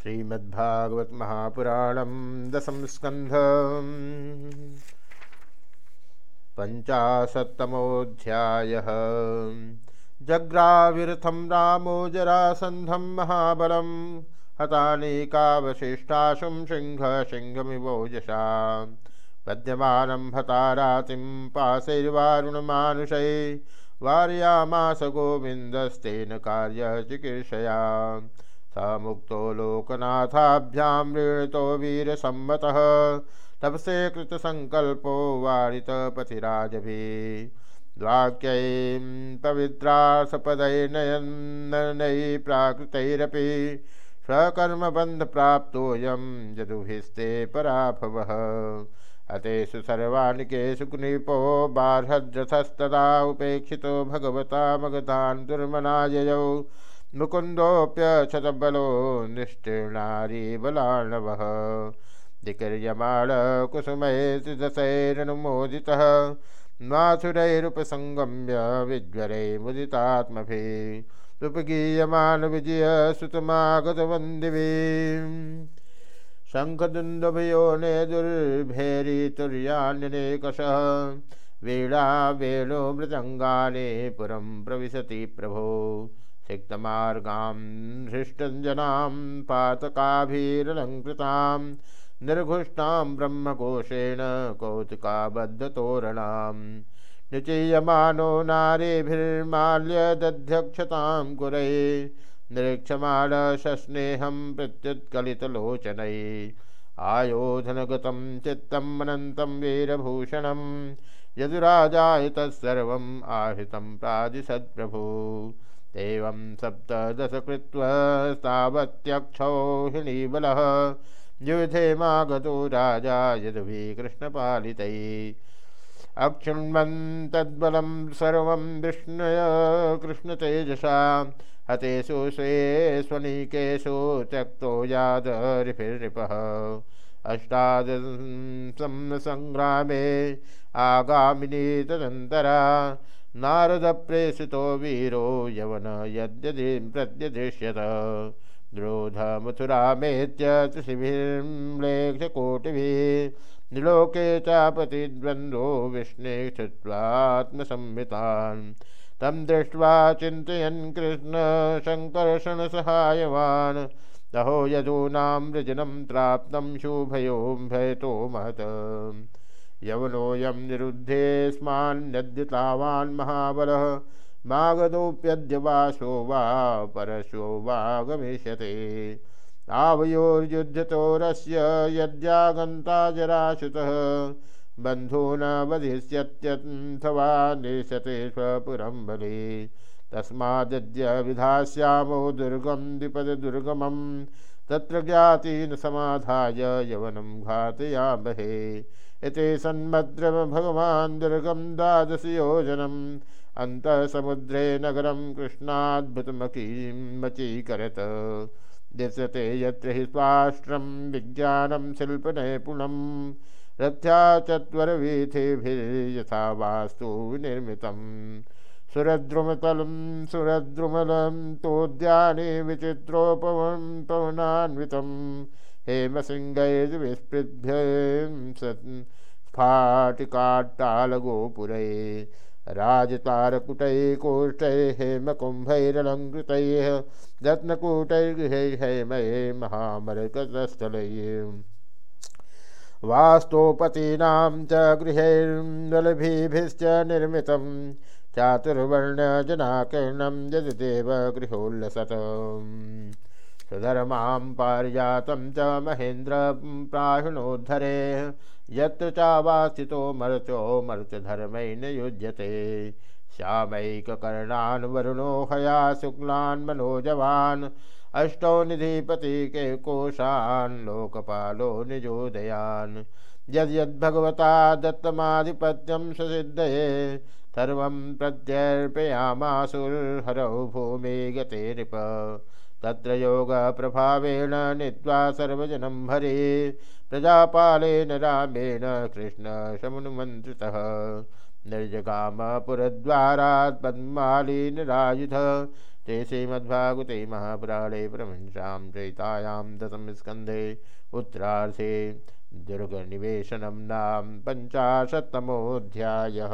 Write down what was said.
श्रीमद्भागवत महापुराणम दशम स्कंध पंचाशतमोध्याय जग्राविरथम रामो जरासंधम महाबलम हतानेकावशिष्टाशुं सिंह सिंहमिवोजसा पद्यमानं हतारातिं पाशैर्वारुणमानुषै वार्यामास गोविन्दस्तेन कार्यचिकीर्षया स मुक्तो लोकनाथाभ्यां ऋणतो वीरसम्मतः। तपसे कृतसङ्कल्पो वारितपथिराजभिः वाक्यैं पवित्रासपदैर्नयन्नयनैः प्राकृतैरपि स्वकर्मबन्धप्राप्तोऽयं यदुभिस्ते पराभवः। अतेषु सर्वानिकेषु कुनिपो बार्हद्रथस्तदा उपेक्षितो भगवता मगधान् दुर्मनाययौ। मुकुन्दोऽप्यक्षतबलो निष्टीर्णारी बलार्णवः दिकिर्यमाणकुसुमैर्दशैरनुमोदितः। माथुरैरुपसङ्गम्य विज्वरै मुदितात्मभिः उपगीयमान विजयसुतमागतवन्दिवीम् शङ्खदुन्दुभयो ने दुर्भेरितुर्यान्यनेकशः वीणा, वेणो, मृदङ्गाने पुरं प्रविशति प्रभो। सिक्तमार्गां हृष्टञ्जनां पातकाभिरलङ्कृतां निर्घुष्टां ब्रह्मकोशेण कौतुकाबद्धतोरणां। निचीयमानो नारीभिर्माल्यदध्यक्षतां गुरै निरीक्षमाण सस्नेहं प्रत्युत्कलितलोचनै। आयोधनगतं चित्तम् अनन्तं वीरभूषणं यदुराजाय तत्सर्वम् आहितं प्रादिशत्प्रभु एवं सप्तदश कृत्वस्तावत्यक्षौहिणीबलः युधे मागतो राजा यदुभि कृष्णपालितैः अक्षुण्वन् तद्बलं सर्वं विष्णय कृष्णतेजसा। हतेषु स्वेष्वनीकेषु त्यक्तो यादरिभिर्नृपः। अष्टादशं सङ्ग्रामे आगामिनी तदन्तरा नारदप्रेषितो वीरो यवन यद्यदि प्रत्यदृश्यत द्रोधमथुरामेत्य त्रिशिभिर्म्लेक्षकोटिभिः निलोके चापतिद्वन्द्वो विष्णे श्रुत्वात्मसंहितान् तं दृष्ट्वा चिन्तयन् कृष्णशङ्कर्षणसहायवान् अहो यदूनां वृजनं प्राप्तं शुभयो भयतो महत् यवनोऽयं निरुद्धेऽस्मान्यद्य तावान् महाबलः मागधोऽप्यद्य वासो वा परशो वा गमिष्यते। आवयोर्युद्धतोरस्य यद्यागन्ता जराशुतः बन्धो न वधिष्यत्यथवा स्वपुरं बले। तस्माद्य विधास्यामो दुर्गं द्विपदुर्गमं तत्र ज्ञातीन् समाधाय यवनं घातयामहे। इति सन्मद्रम भगवान् दुर्गं द्वादशयोजनम्, अन्तःसमुद्रे नगरं कृष्णाद्भुतमकीमचीकरत दृश्यते यत्र विज्ञानं शिल्पनैपुणं रथ्या चत्वरवीथिभिर्यथा वास्तु सुरद्रुमतलं सुरद्रुमलं तोद्याने विचित्रोपवं पवनान्वितं हेमसिंहैर्विस्पृभ्य स्फाटिकाट्टालगोपुरै राजतारकुटैः कोष्ठैः हेमकुम्भैरलङ्कृतैः रत्नकूटैर्गृहैः हेमये महामरकतस्थलैः वास्तोपतीनां च गृहैर्वलभिभिश्च निर्मितं चातुर्वर्णजनाकीर्णं यदिदेव गृहोल्लसत् सुधर्मां पारिजातं च महेन्द्र प्राहिणोद्धरे यत्र चावास्थितो मर्त्यो मर्त्यधर्मैः युज्यते श्यामैककर्णान् वरुणो हया शुक्लान् मनोजवान्, अष्टौ निधिपति के कोशान्, लोकपालो निजोदयान् यद्यद्भगवता दत्तमाधिपत्यं ससिद्धये सर्वं प्रत्यर्पयामासुर्हरौ भूमि गते नृप तत्र योगप्रभावेण नीत्वा सर्वजनं हरे। प्रजापालेन रामेण कृष्णशमुनुमन्त्रितः निर्जगामपुरद्वारात् पद्मालीनरायुध। ते श्रीमद्भागवते महापुराणे प्रवंशां चैतायां दशमस्कन्धे उत्तरार्धे दुर्गनिवेशनं नाम पञ्चाशत्तमोऽध्यायः।